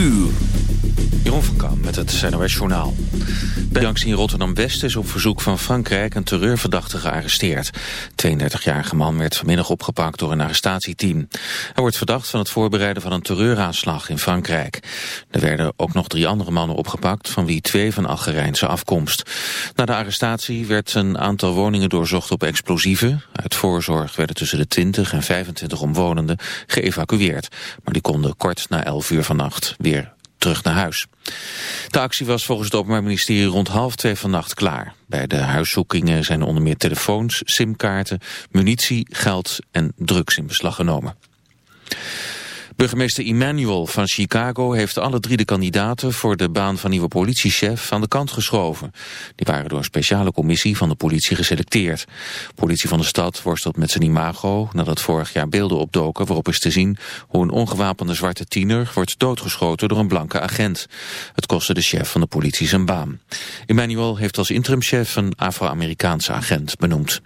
uur. Met het NOS Journaal. Bij Janks in Rotterdam-West is op verzoek van Frankrijk een terreurverdachte gearresteerd. 32-jarige man werd vanmiddag opgepakt door een arrestatieteam. Hij wordt verdacht van het voorbereiden van een terreuraanslag in Frankrijk. Er werden ook nog drie andere mannen opgepakt, van wie twee van Algerijnse afkomst. Na de arrestatie werd een aantal woningen doorzocht op explosieven. Uit voorzorg werden tussen de 20 en 25 omwonenden geëvacueerd. Maar die konden kort na 11 uur vannacht weer terug naar huis. De actie was volgens het Openbaar Ministerie rond half twee vannacht klaar. Bij de huiszoekingen zijn onder meer telefoons, simkaarten, munitie, geld en drugs in beslag genomen. Burgemeester Emmanuel van Chicago heeft alle drie de kandidaten voor de baan van nieuwe politiechef aan de kant geschoven. Die waren door een speciale commissie van de politie geselecteerd. Politie van de stad worstelt met zijn imago nadat vorig jaar beelden opdoken waarop is te zien hoe een ongewapende zwarte tiener wordt doodgeschoten door een blanke agent. Het kostte de chef van de politie zijn baan. Emmanuel heeft als interimchef een Afro-Amerikaanse agent benoemd.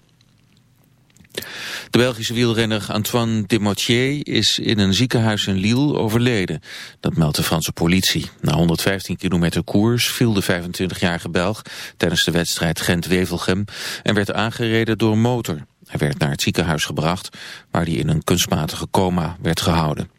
De Belgische wielrenner Antoine Demotier is in een ziekenhuis in Lille overleden. Dat meldt de Franse politie. Na 115 kilometer koers viel de 25-jarige Belg tijdens de wedstrijd Gent-Wevelgem en werd aangereden door een motor. Hij werd naar het ziekenhuis gebracht waar hij in een kunstmatige coma werd gehouden.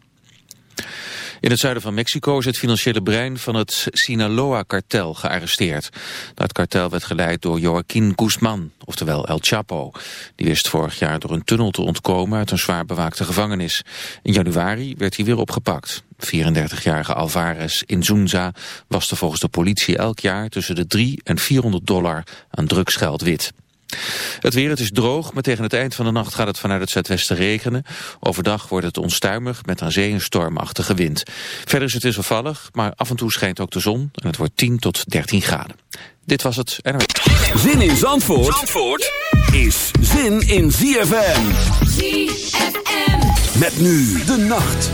In het zuiden van Mexico is het financiële brein van het Sinaloa-kartel gearresteerd. Dat kartel werd geleid door Joaquín Guzman, oftewel El Chapo. Die wist vorig jaar door een tunnel te ontkomen uit een zwaar bewaakte gevangenis. In januari werd hij weer opgepakt. 34-jarige Alvarez Inzunza waste volgens de politie elk jaar tussen de 3 en 400 dollar aan drugsgeld wit. Het weer, het is droog, maar tegen het eind van de nacht gaat het vanuit het zuidwesten regenen. Overdag wordt het onstuimig met aan zee een stormachtige wind. Verder is het wisselvallig, maar af en toe schijnt ook de zon en het wordt 10 tot 13 graden. Dit was het Zin in Zandvoort, Zandvoort is zin in ZFM. ZFM. Met nu de nacht.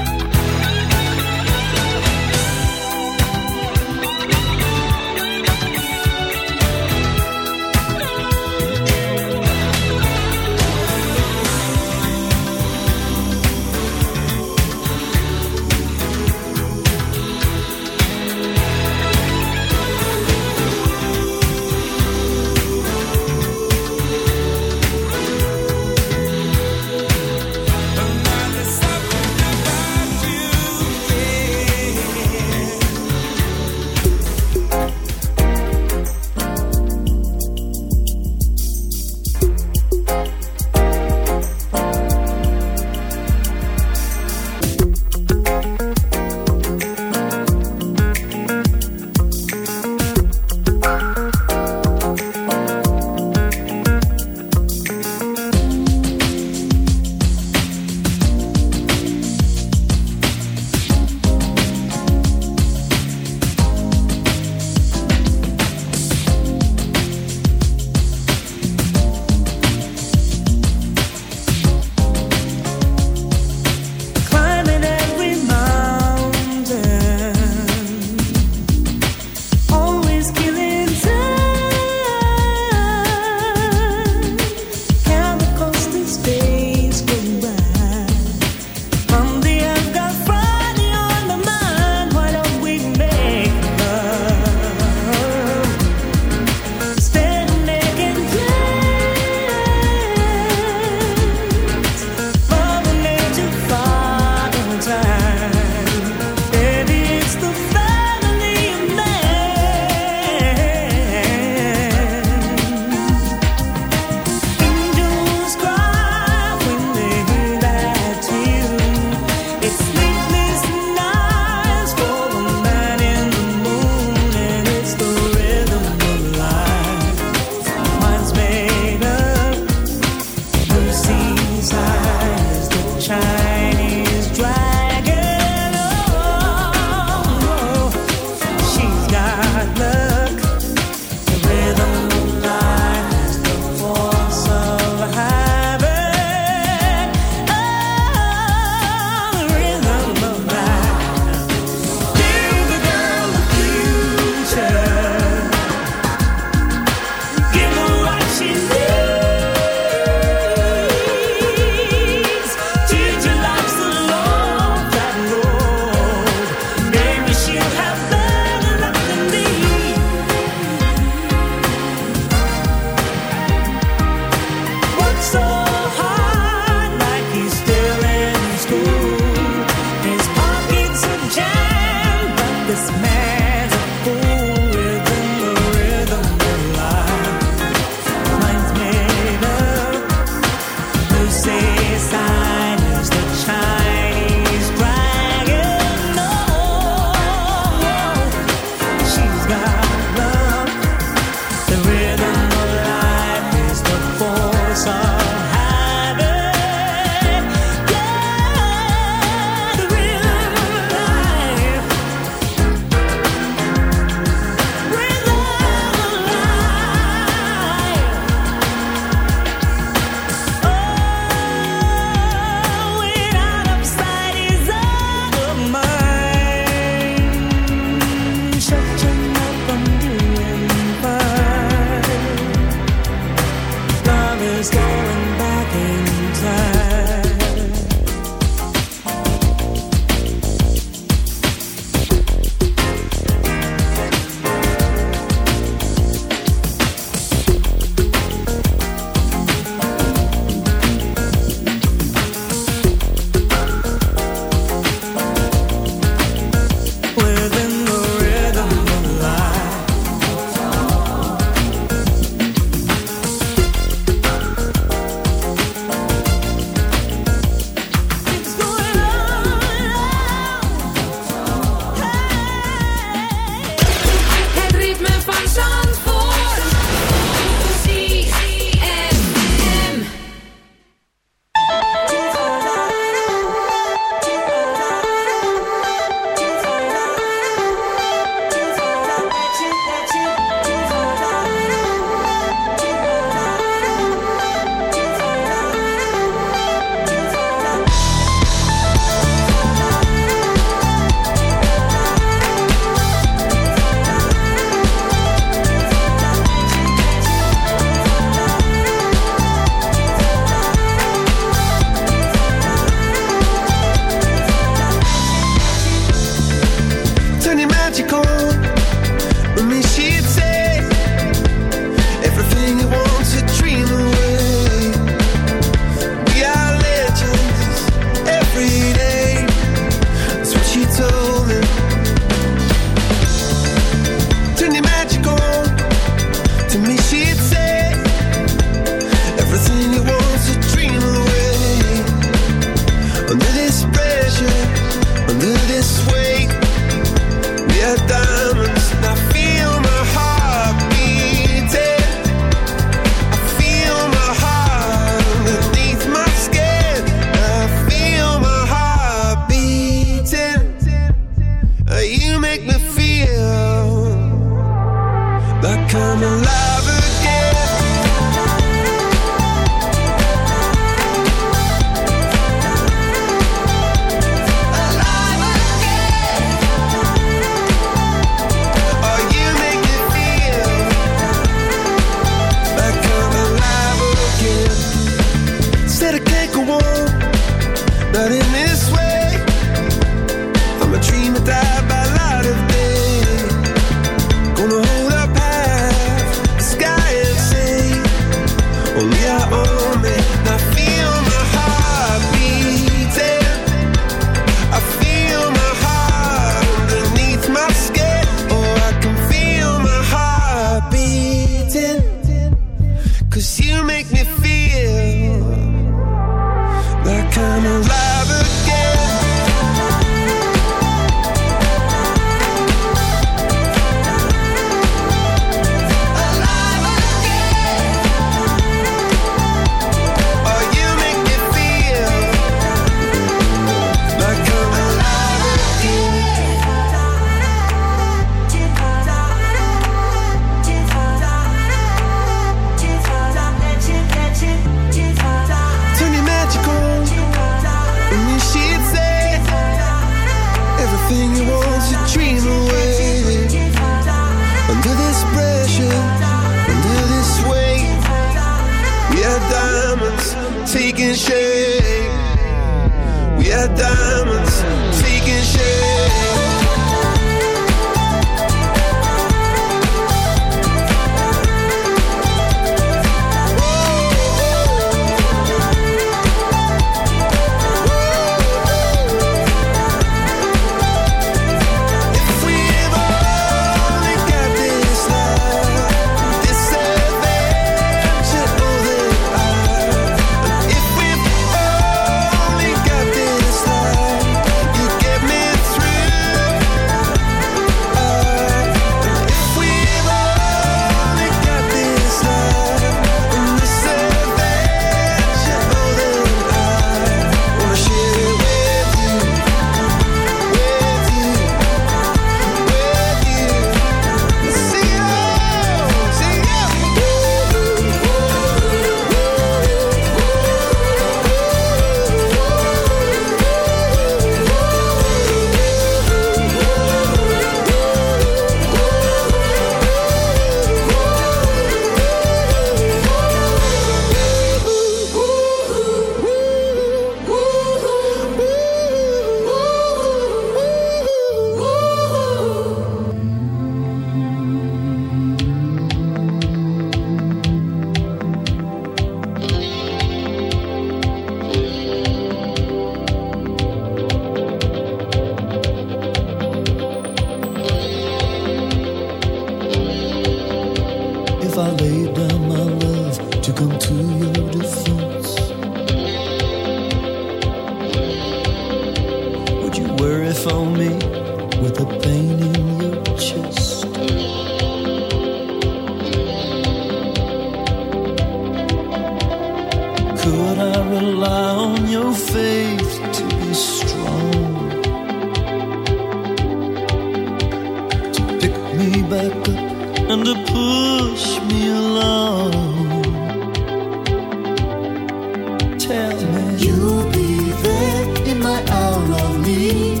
tell me you'll be there in my hour of need.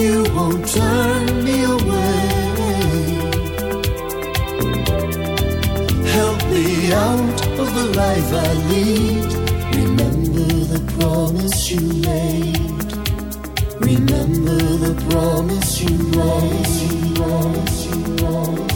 You won't turn me away. Help me out of the life I lead. Remember the promise you made. Remember the promise you made. Promise you made.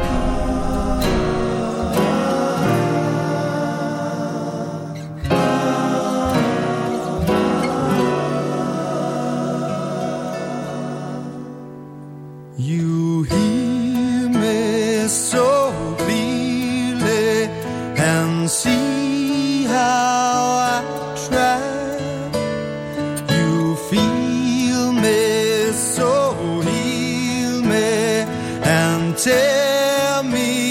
tell me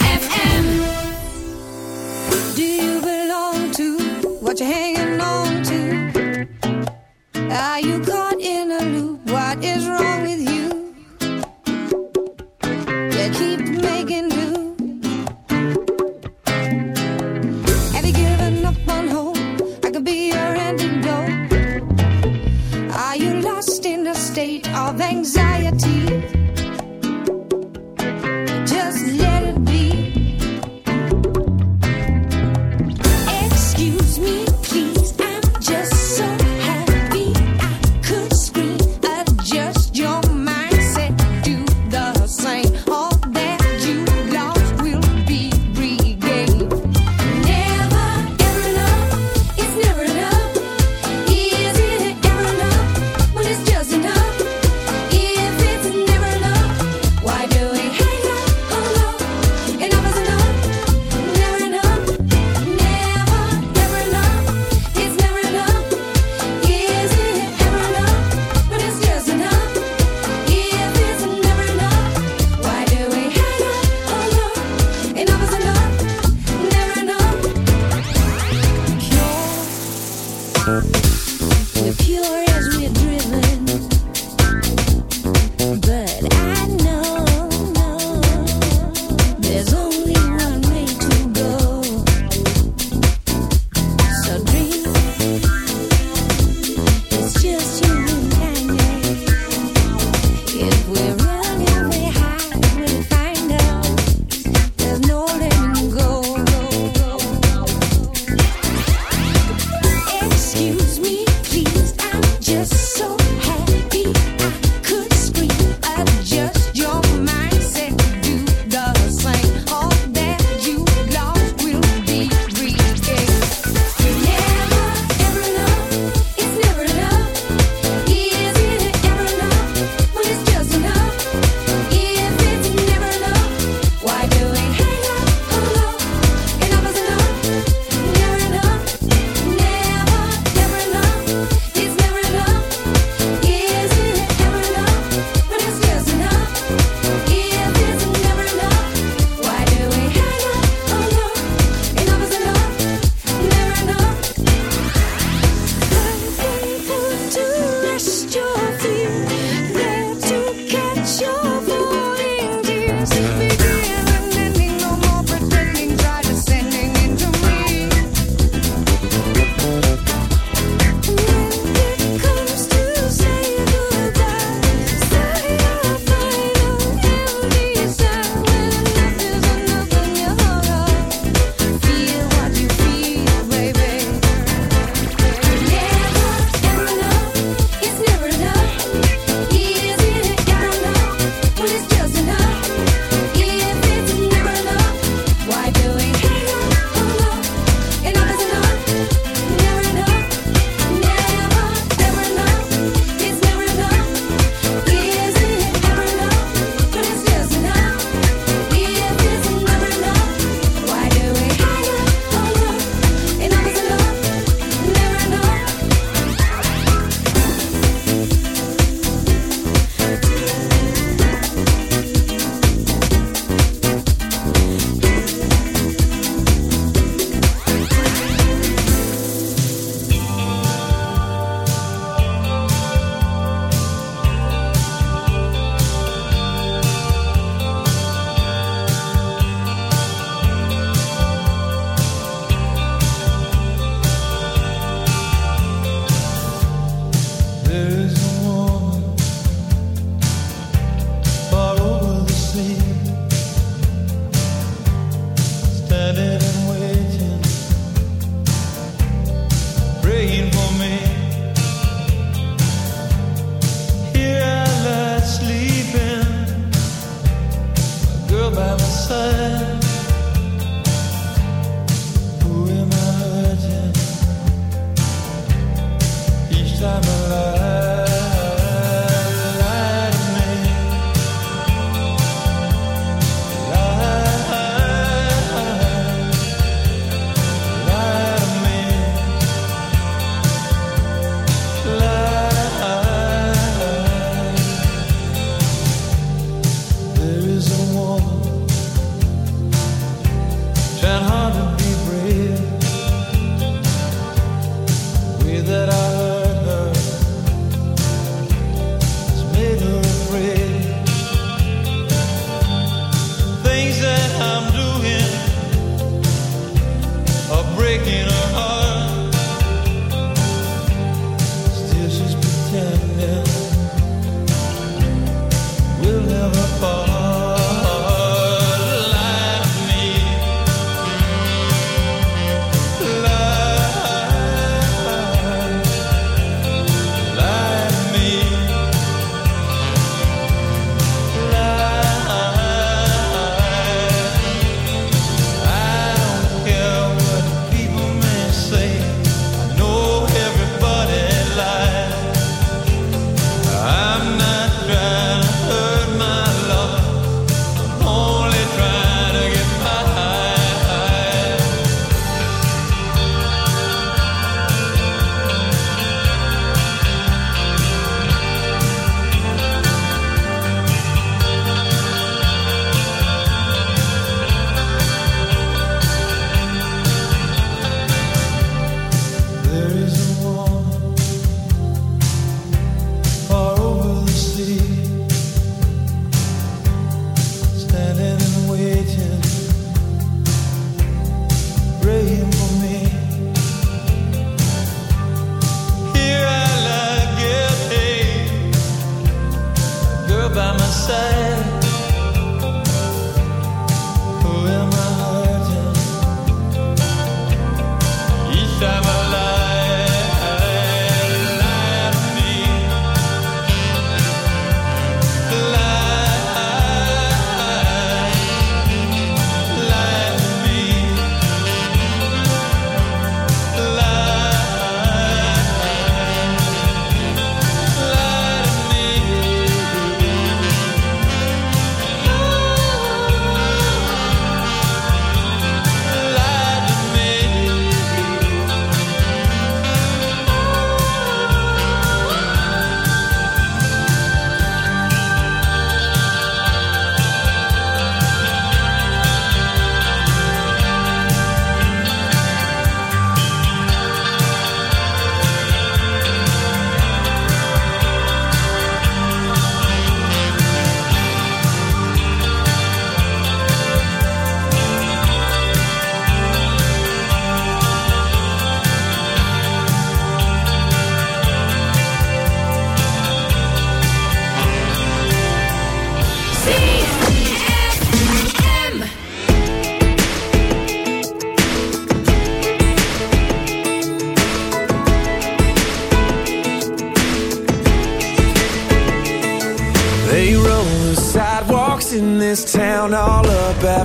lost in a state of anxiety.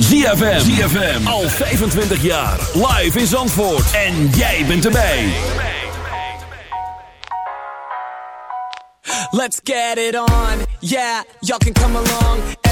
ZFM. ZFM. Al 25 jaar. Live in Zandvoort. En jij bent erbij. Let's get it on. Yeah, y'all can come along.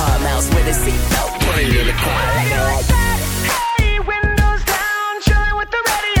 mouse with a seatbelt. Put it in the it like that. Hey, windows down, chilling with the radio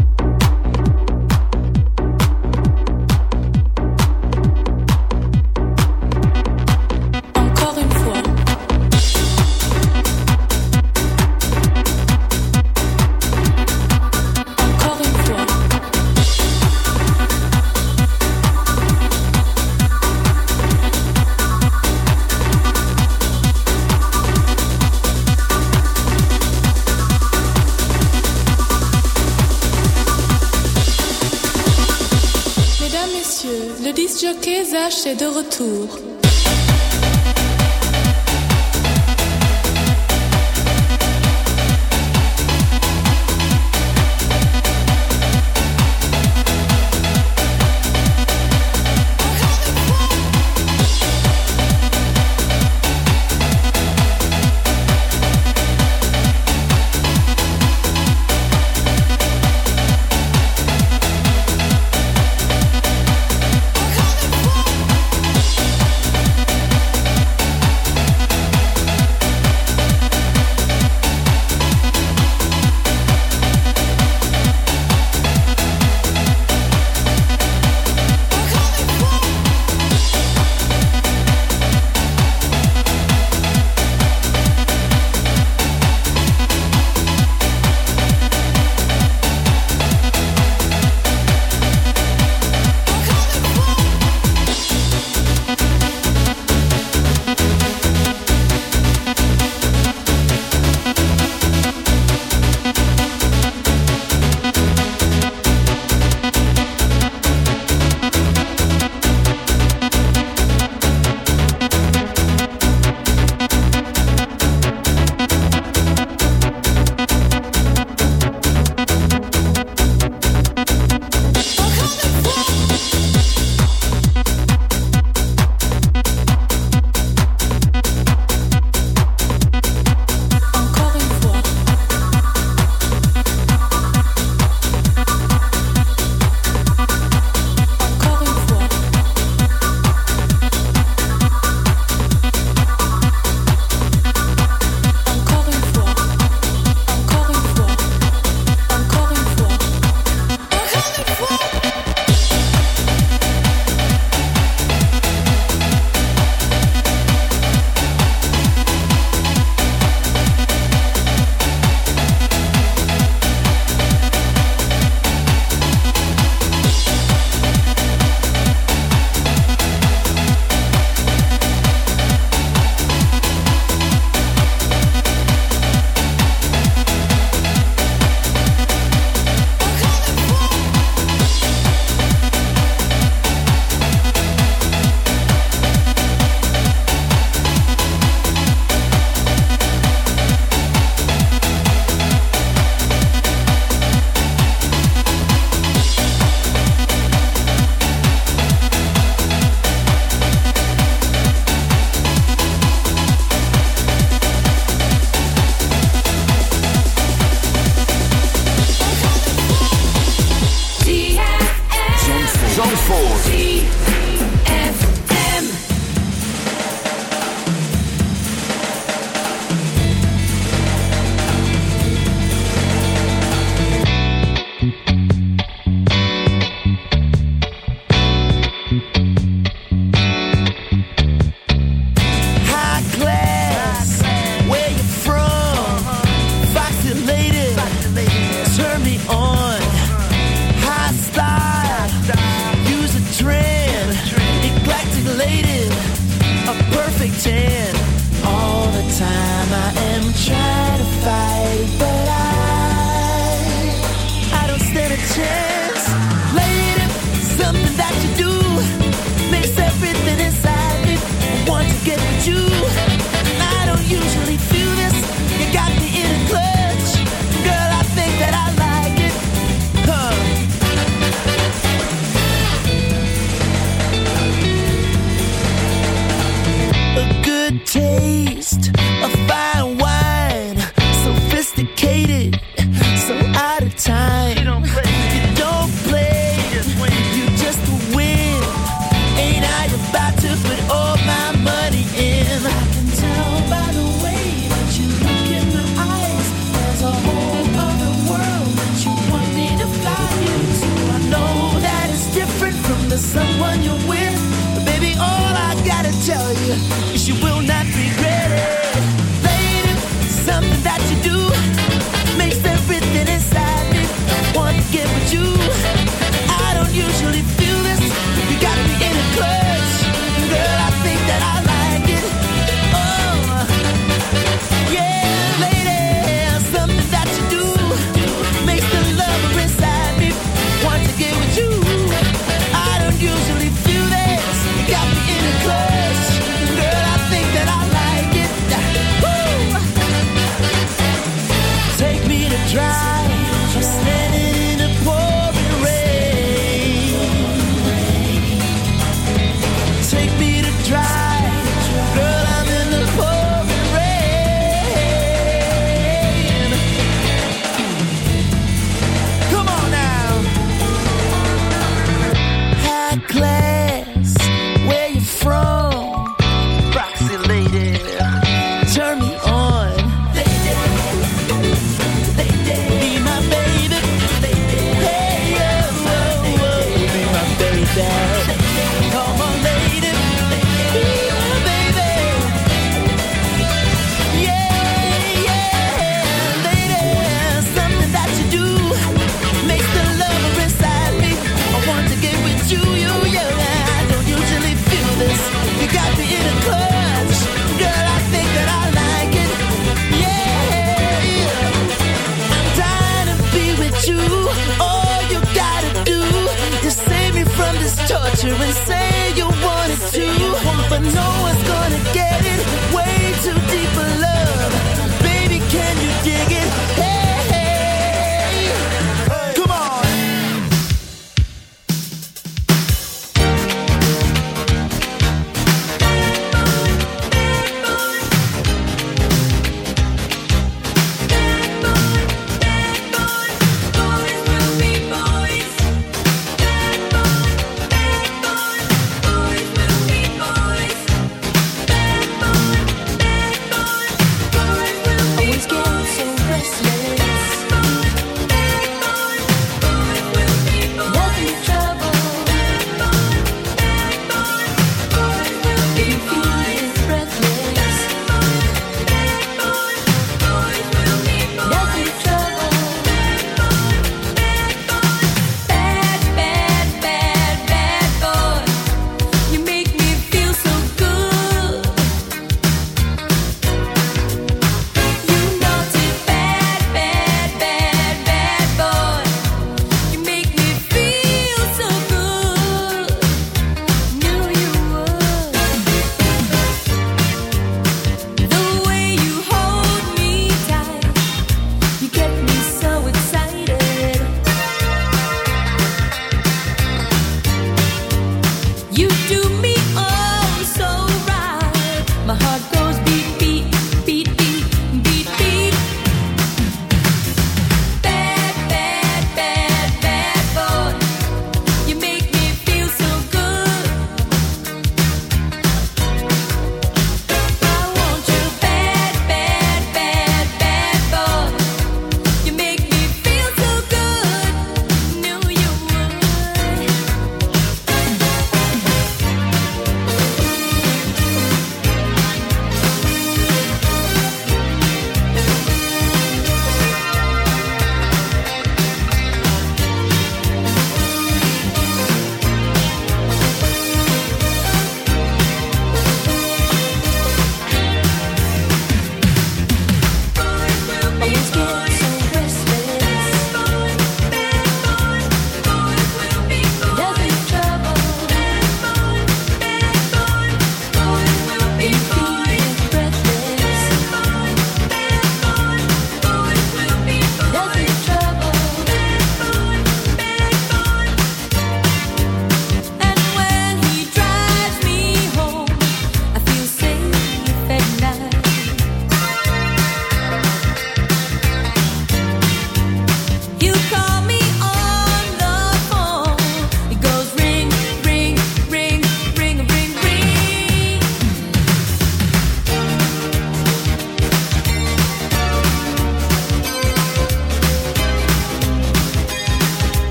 cherchais de retour. Zandvoort.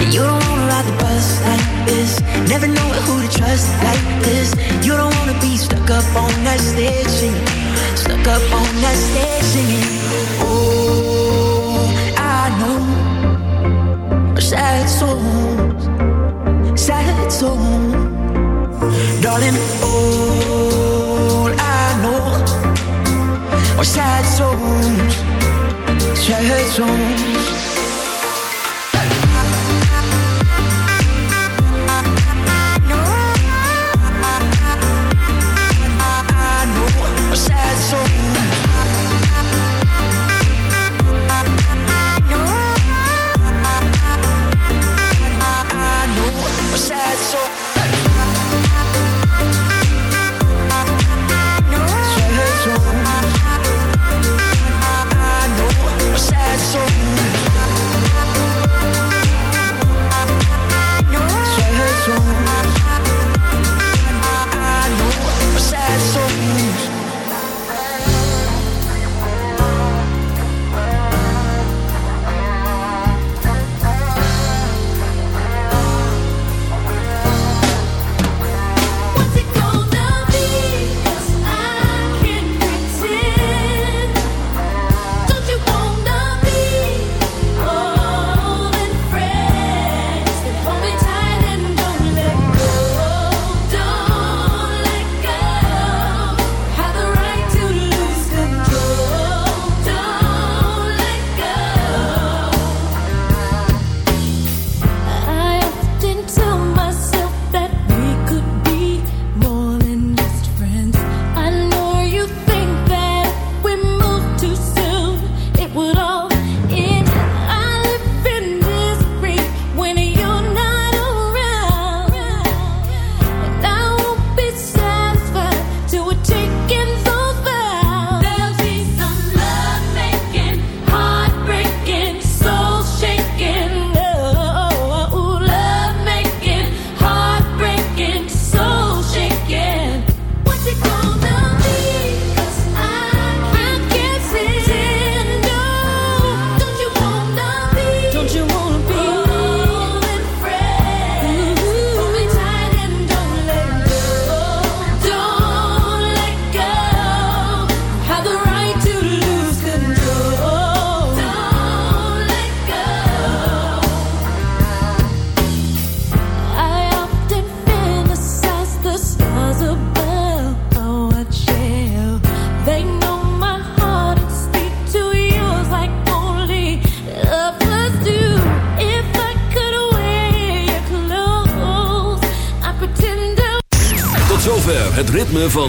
And you don't wanna ride the bus like this. Never know who to trust like this. You don't wanna be stuck up on that stage singing. Stuck up on that stage singing. Oh, I know sad souls, sad souls. Darling, all I know are sad souls, sad souls.